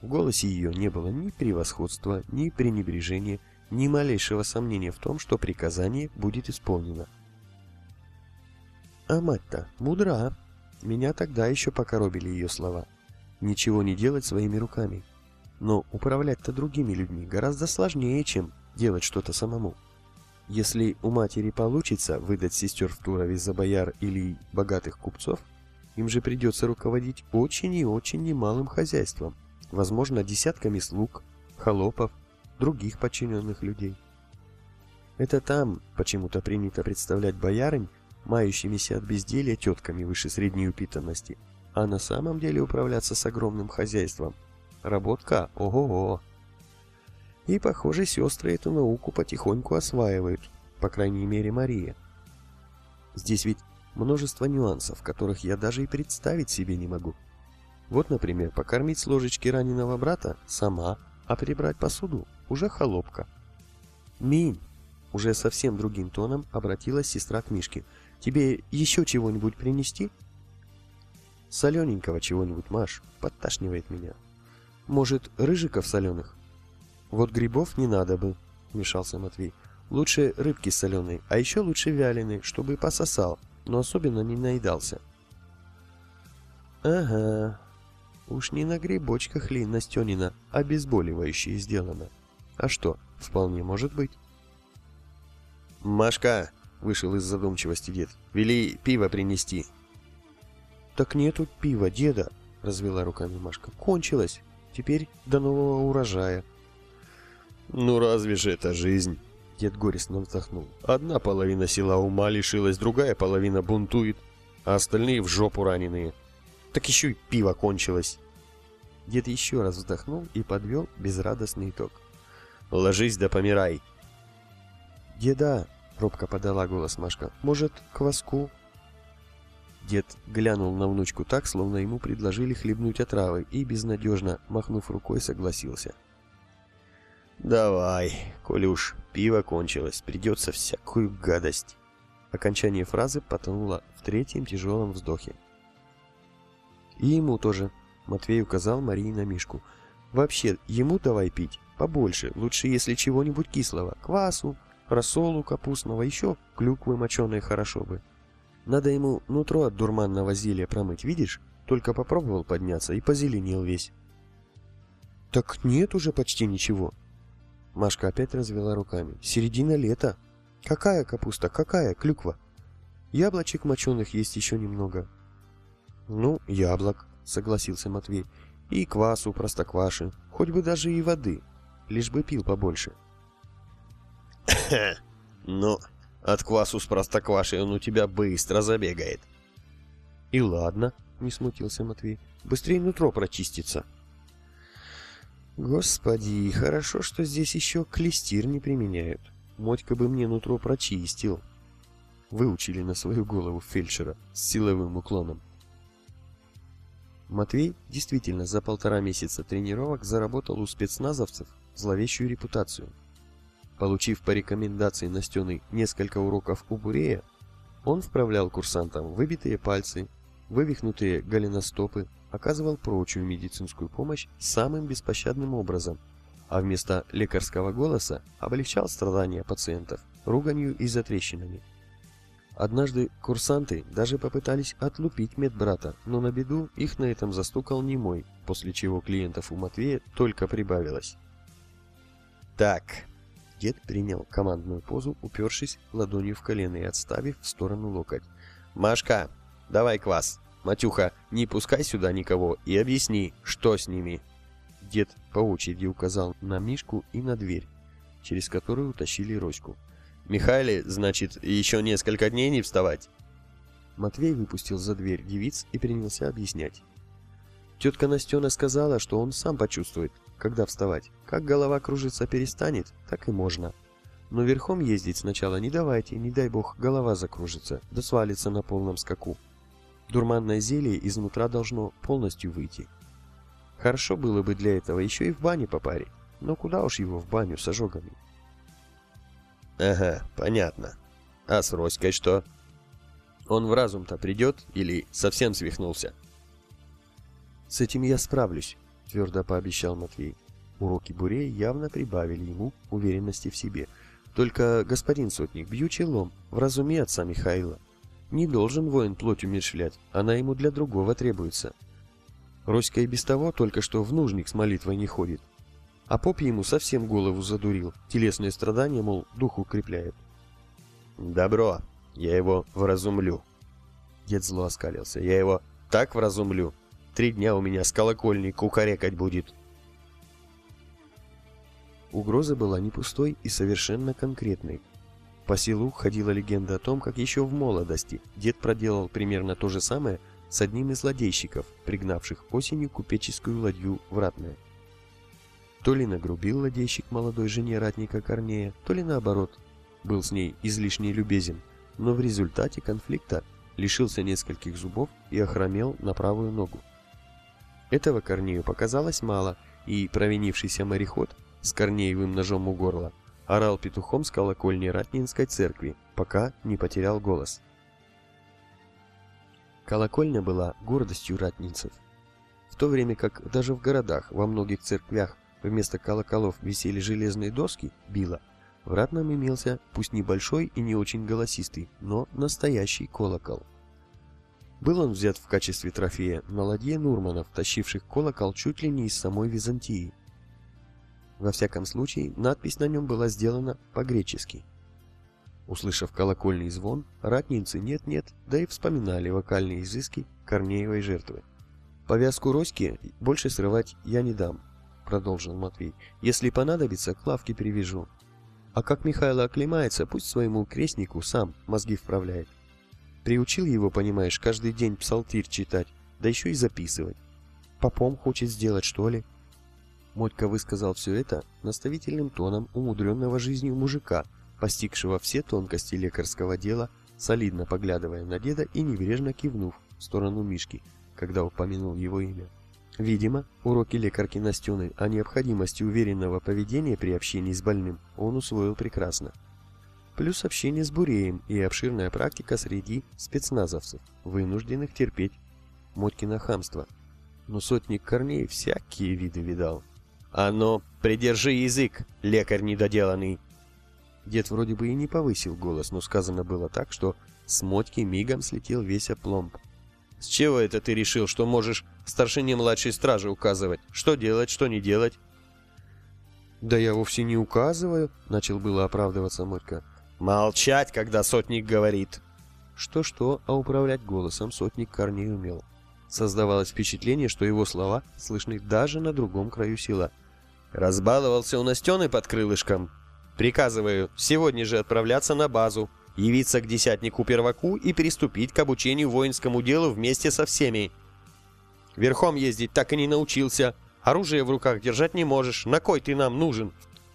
Speaker 1: В голосе ее не было ни превосходства, ни пренебрежения, ни малейшего сомнения в том, что приказание будет исполнено. А мать-то мудра. Меня тогда еще покоробили ее слова. Ничего не делать своими руками. Но управлять-то другими людьми гораздо сложнее, чем делать что-то самому. Если у матери получится выдать сестер в Турове за бояр или богатых купцов, им же придется руководить очень и очень немалым хозяйством, возможно, десятками слуг, холопов, других подчиненных людей. Это там почему-то принято представлять боярынь мающимися от безделия тетками выше средней упитанности, а на самом деле управляться с огромным хозяйством. Работка ого-го. И, похоже, сестры эту науку потихоньку осваивают, по крайней мере Мария. Здесь ведь множество нюансов, которых я даже и представить себе не могу. Вот, например, покормить с ложечки раненого брата сама, а прибрать посуду уже холопка. Минь, уже совсем другим тоном обратилась сестра к Мишке. Тебе еще чего-нибудь принести? Солененького чего-нибудь, Маш, подташнивает меня. Может, рыжиков соленых? Вот грибов не надо бы, вмешался Матвей. Лучше рыбки соленые, а еще лучше вяленые, чтобы пососал, но особенно не наедался. Ага, уж не на грибочках ли Настенина обезболивающее сделано. А что, вполне может быть.
Speaker 2: «Машка!» — вышел из задумчивости дед. «Вели пиво принести».
Speaker 1: «Так нету пива, деда!» — развела руками Машка. «Кончилось. Теперь до нового урожая».
Speaker 2: «Ну разве же это жизнь?»
Speaker 1: Дед горестно вздохнул.
Speaker 2: «Одна половина села ума лишилась, другая половина бунтует, а остальные в жопу раненые. Так еще и пиво кончилось».
Speaker 1: Дед еще раз вздохнул и подвел безрадостный итог.
Speaker 2: «Ложись да помирай».
Speaker 1: «Деда, — робко подала голос Машка. «Может, кваску?» Дед глянул на внучку так, словно ему предложили хлебнуть отравы, и безнадежно, махнув рукой, согласился.
Speaker 2: «Давай, коли уж пиво кончилось, придется всякую гадость».
Speaker 1: Окончание фразы потонуло в третьем тяжелом вздохе. «И ему тоже», — Матвей указал Марии на Мишку. «Вообще, ему давай пить побольше, лучше, если чего-нибудь кислого, квасу, рассолу капустного, еще клюквы моченые хорошо бы. Надо ему нутро от дурманного зелья промыть, видишь? Только попробовал подняться и позеленел весь. Так нет уже почти ничего. Машка опять развела руками. Середина лета. Какая капуста, какая клюква? Яблочек моченых есть еще немного. Ну, яблок, согласился Матвей. И квасу простокваши, хоть бы даже и воды, лишь бы пил побольше. [COUGHS]
Speaker 2: — ну, от квасу с простоквашей он у тебя быстро забегает.
Speaker 1: И ладно, не смутился Матвей. Быстрее нутро прочистится. Господи, хорошо, что здесь еще клестир не применяют. Мотька бы мне нутро прочистил. Выучили на свою голову фельдшера с силовым уклоном. Матвей действительно за полтора месяца тренировок заработал у спецназовцев зловещую репутацию – Получив по рекомендации Настены несколько уроков у Бурея, он вправлял курсантам выбитые пальцы, вывихнутые голеностопы, оказывал прочую медицинскую помощь самым беспощадным образом, а вместо лекарского голоса облегчал страдания пациентов руганью и затрещинами. Однажды курсанты даже попытались отлупить медбрата, но на беду их на этом застукал немой, после чего клиентов у Матвея только прибавилось.
Speaker 2: «Так,
Speaker 1: Дед принял командную позу, упершись ладонью в колено и отставив в сторону локоть.
Speaker 2: «Машка, давай квас. Матюха, не пускай сюда никого и объясни, что с ними».
Speaker 1: Дед по очереди указал на Мишку и на дверь, через которую утащили Роську.
Speaker 2: «Михайле, значит, еще несколько дней не вставать?»
Speaker 1: Матвей выпустил за дверь девиц и принялся объяснять. Тетка Настена сказала, что он сам почувствует, когда вставать. Как голова кружиться перестанет, так и можно. Но верхом ездить сначала не давайте, не дай бог голова закружится, да свалится на полном скаку. Дурманное зелье изнутра должно полностью выйти. Хорошо было бы для этого еще и в бане попарить, но куда уж его в баню с ожогами.
Speaker 2: Ага, понятно. А с Роськой что? Он в разум-то придет или совсем свихнулся?
Speaker 1: С этим я справлюсь, твердо пообещал Матвей. Уроки Бурей явно прибавили ему уверенности в себе. Только, господин сотник, бью челом, вразуми отца Михаила. Не должен воин плоть умершлять, она ему для другого требуется. Роська и без того только что в нужник с молитвой не ходит. А поп ему совсем голову задурил, телесные страдания, мол, дух укрепляет.
Speaker 2: «Добро, я его вразумлю».
Speaker 1: Дед зло оскалился.
Speaker 2: «Я его так вразумлю, Три дня у меня с колокольни кукарекать будет.
Speaker 1: Угроза была не пустой и совершенно конкретной. По селу ходила легенда о том, как еще в молодости дед проделал примерно то же самое с одним из ладейщиков, пригнавших осенью купеческую ладью в Ратное. То ли нагрубил ладейщик молодой жене ратника Корнея, то ли наоборот, был с ней излишне любезен, но в результате конфликта лишился нескольких зубов и охромел на правую ногу. Этого Корнею показалось мало, и провинившийся мореход с Корнеевым ножом у горла орал петухом с колокольни Ратнинской церкви, пока не потерял голос. Колокольня была гордостью ратнинцев. В то время как даже в городах во многих церквях вместо колоколов висели железные доски, била, в ратном имелся, пусть небольшой и не очень голосистый, но настоящий колокол. Был он взят в качестве трофея на ладье Нурманов, тащивших колокол чуть ли не из самой Византии. Во всяком случае, надпись на нем была сделана по-гречески. Услышав колокольный звон, ратницы нет-нет, да и вспоминали вокальные изыски Корнеевой жертвы. «Повязку Роськи больше срывать я не дам», — продолжил Матвей. «Если понадобится, к лавке привяжу. А как Михайло оклемается, пусть своему крестнику сам мозги вправляет. Приучил его, понимаешь, каждый день псалтирь читать, да еще и записывать. Попом хочет сделать, что ли?» Мотька высказал все это наставительным тоном умудренного жизнью мужика, постигшего все тонкости лекарского дела, солидно поглядывая на деда и небрежно кивнув в сторону Мишки, когда упомянул его имя. Видимо, уроки лекарки Настены о необходимости уверенного поведения при общении с больным он усвоил прекрасно плюс общение с Буреем и обширная практика среди спецназовцев, вынужденных терпеть Мотькино хамство. Но сотник Корней всякие виды видал. «А ну, придержи язык, лекарь недоделанный!» Дед вроде бы и не повысил голос, но сказано было так, что с Мотьки мигом слетел весь опломб. «С чего это ты решил, что можешь старшине младшей стражи указывать? Что делать, что не делать?» «Да я вовсе не указываю», — начал было оправдываться Мотька. Молчать, когда сотник говорит. Что-что, а управлять голосом сотник Корней умел. Создавалось впечатление, что его слова слышны даже на другом краю села. Разбаловался у Настены под крылышком. Приказываю сегодня же отправляться на базу, явиться к десятнику-перваку и приступить к обучению воинскому делу вместе со всеми. Верхом ездить так и не научился. Оружие в руках держать не можешь. На кой ты нам нужен?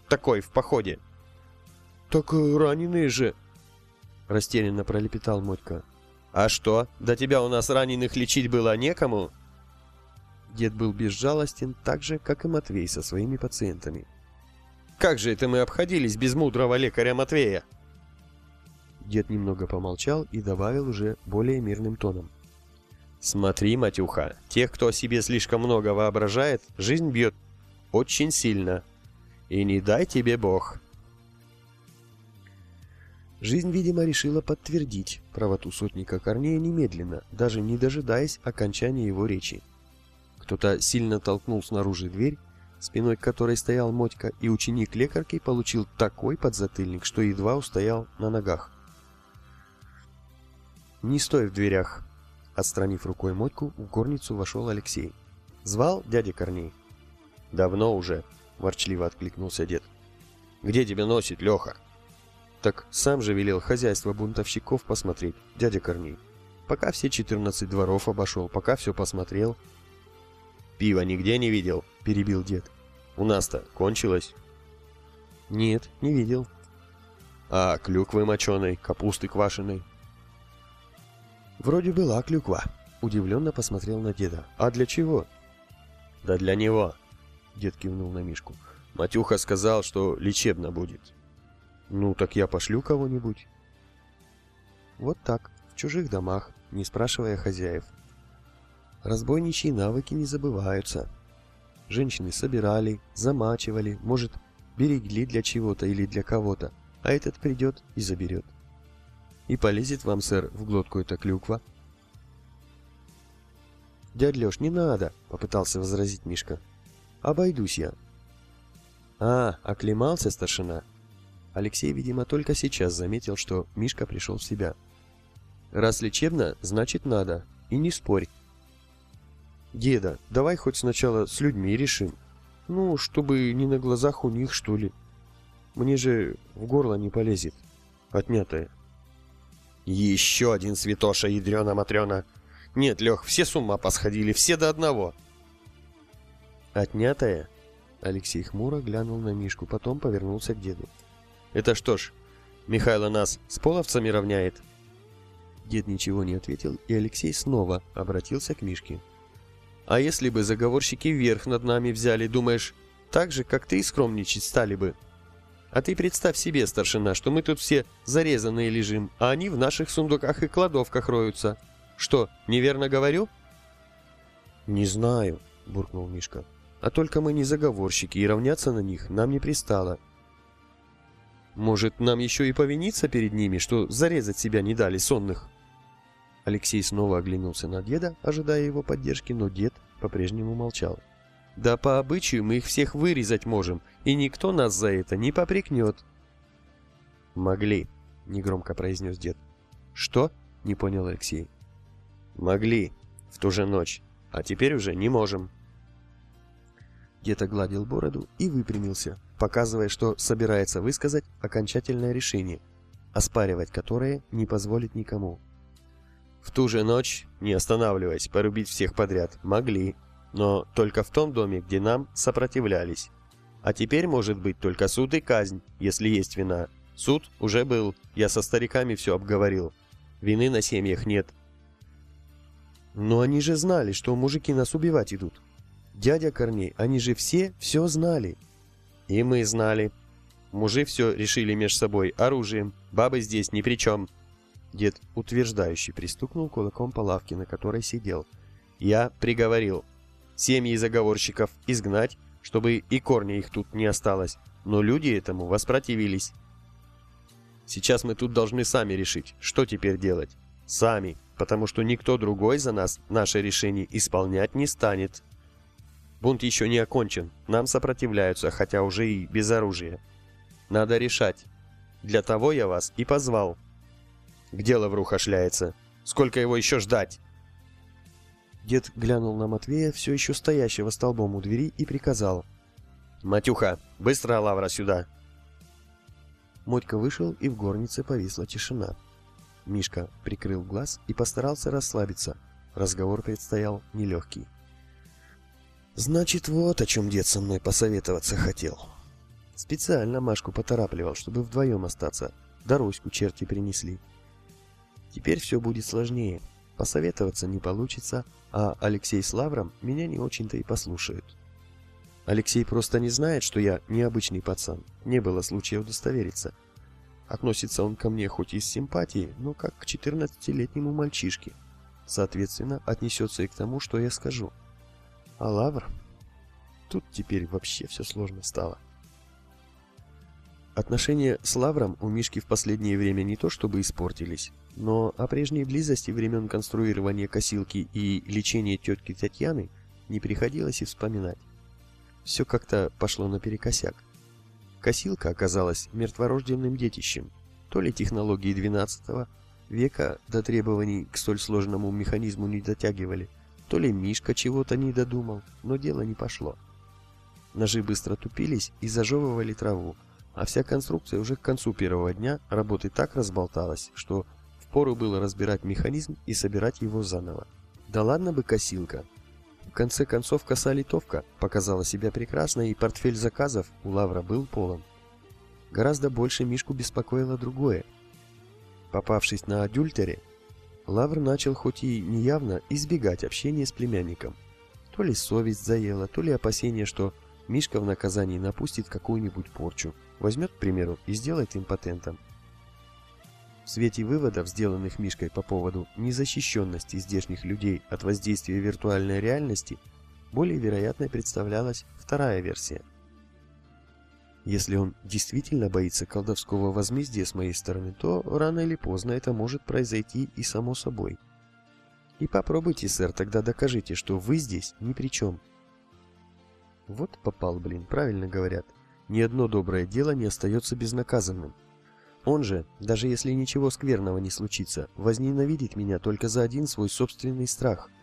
Speaker 1: Такой в походе. «Так э, раненые же!» Растерянно пролепетал Мотька. «А что, до тебя у нас раненых лечить было некому?» Дед был безжалостен так же, как и Матвей со своими пациентами. «Как же это мы обходились без мудрого лекаря Матвея?» Дед немного помолчал и добавил уже более мирным тоном. «Смотри, Матюха, тех, кто о себе слишком много воображает, жизнь бьет очень сильно. И не дай тебе Бог, Жизнь, видимо, решила подтвердить правоту сотника Корнея немедленно, даже не дожидаясь окончания его речи. Кто-то сильно толкнул снаружи дверь, спиной к которой стоял Мотька, и ученик лекарки получил такой подзатыльник, что едва устоял на ногах. «Не стой в дверях!» Отстранив рукой Мотьку, в горницу вошел Алексей. «Звал дядя Корней?» «Давно уже», — ворчливо откликнулся дед. «Где тебя носит, Леха?» Так сам же велел хозяйство бунтовщиков посмотреть, дядя Корней. Пока все 14 дворов обошел, пока все посмотрел. «Пива нигде не видел?» – перебил дед. «У нас-то кончилось?» «Нет, не видел». «А клюквы моченой, капусты квашеной?» «Вроде была клюква», – удивленно посмотрел на деда. «А для чего?» «Да для него», – дед кивнул на Мишку. «Матюха сказал, что лечебно будет». Ну, так я пошлю кого-нибудь. Вот так, в чужих домах, не спрашивая хозяев. Разбойничьи навыки не забываются. Женщины собирали, замачивали, может, берегли для чего-то или для кого-то, а этот придет и заберет. И полезет вам, сэр, в глотку эта клюква. «Дядь Леш, не надо!» — попытался возразить Мишка. «Обойдусь я». «А, оклемался старшина?» Алексей, видимо, только сейчас заметил, что Мишка пришел в себя. «Раз лечебно, значит надо. И не спорь». «Деда, давай хоть сначала с людьми решим. Ну, чтобы не на глазах у них, что ли. Мне же в горло не полезет».
Speaker 2: Отнятое. Еще один святоша, ядрена-матрена. Нет, Лех, все с ума посходили, все до одного.
Speaker 1: Отнятое? Алексей хмуро глянул на Мишку, потом повернулся к деду.
Speaker 2: Это что ж, Михайло нас с половцами равняет?
Speaker 1: Дед ничего не ответил, и Алексей снова обратился к Мишке.
Speaker 2: А если бы заговорщики вверх над нами взяли, думаешь, так же, как ты скромничать стали бы? А ты представь себе, старшина, что мы тут все зарезанные лежим, а они в наших сундуках и кладовках роются. Что, неверно говорю?
Speaker 1: Не знаю, буркнул Мишка. А только мы не заговорщики, и равняться на них нам не пристало.
Speaker 2: Может, нам еще и повиниться перед ними, что зарезать себя не дали сонных?
Speaker 1: Алексей снова оглянулся на деда, ожидая его поддержки, но дед по-прежнему молчал.
Speaker 2: «Да по обычаю мы их всех вырезать можем, и никто нас за это не попрекнет».
Speaker 1: «Могли», — негромко произнес дед.
Speaker 2: «Что?»
Speaker 1: — не понял Алексей.
Speaker 2: «Могли. В ту же ночь. А теперь уже не можем».
Speaker 1: Дед огладил бороду и выпрямился, показывая, что собирается высказать окончательное решение, оспаривать которое не позволит никому.
Speaker 2: В ту же ночь, не останавливаясь, порубить всех подряд могли, но только в том доме, где нам сопротивлялись. А теперь может быть только суд и казнь, если есть вина. Суд уже был, я со стариками все обговорил. Вины на семьях нет.
Speaker 1: Но они же знали, что мужики нас убивать идут. Дядя Корней, они же все все знали.
Speaker 2: И мы знали. Мужи все решили между собой оружием, бабы здесь ни при чем.
Speaker 1: Дед утверждающий пристукнул кулаком по лавке, на которой сидел.
Speaker 2: «Я приговорил. Семьи заговорщиков изгнать, чтобы и корня их тут не осталось, но люди этому воспротивились. Сейчас мы тут должны сами решить, что теперь делать. Сами, потому что никто другой за нас наше решение исполнять не станет. Бунт еще не окончен, нам сопротивляются, хотя уже и без оружия. Надо решать. Для того я вас и позвал». Где Лавруха шляется? Сколько его еще ждать?»
Speaker 1: Дед глянул на Матвея, все еще стоящего столбом у двери, и приказал.
Speaker 2: «Матюха, быстро Лавра сюда!»
Speaker 1: Мотька вышел, и в горнице повисла тишина. Мишка прикрыл глаз и постарался расслабиться. Разговор предстоял нелегкий. «Значит, вот о чем дед со мной посоветоваться хотел. Специально Машку поторапливал, чтобы вдвоем остаться. Дорожку черти принесли. Теперь все будет сложнее. Посоветоваться не получится, а Алексей с Лавром меня не очень-то и послушают. Алексей просто не знает, что я необычный пацан. Не было случая удостовериться. Относится он ко мне хоть и с симпатией, но как к 14-летнему мальчишке. Соответственно, отнесется и к тому, что я скажу. А Лавр? Тут теперь вообще все сложно стало. Отношения с Лавром у Мишки в последнее время не то чтобы испортились, но о прежней близости времен конструирования косилки и лечения тетки Татьяны не приходилось и вспоминать. Все как-то пошло наперекосяк. Косилка оказалась мертворожденным детищем. То ли технологии 12 века до требований к столь сложному механизму не дотягивали, то ли Мишка чего-то не додумал, но дело не пошло. Ножи быстро тупились и зажевывали траву, а вся конструкция уже к концу первого дня работы так разболталась, что впору было разбирать механизм и собирать его заново. Да ладно бы косилка. В конце концов коса-литовка показала себя прекрасно, и портфель заказов у Лавра был полон. Гораздо больше Мишку беспокоило другое. Попавшись на адюльтере, Лавр начал хоть и неявно избегать общения с племянником. То ли совесть заела, то ли опасение, что Мишка в наказании напустит какую-нибудь порчу. Возьмет, к примеру, и сделает импотентом. В свете выводов, сделанных Мишкой по поводу незащищенности здешних людей от воздействия виртуальной реальности, более вероятной представлялась вторая версия. Если он действительно боится колдовского возмездия с моей стороны, то рано или поздно это может произойти и само собой. И попробуйте, сэр, тогда докажите, что вы здесь ни при чем. Вот попал, блин, правильно говорят ни одно доброе дело не остается безнаказанным. Он же, даже если ничего скверного не случится, возненавидит меня только за один свой собственный страх –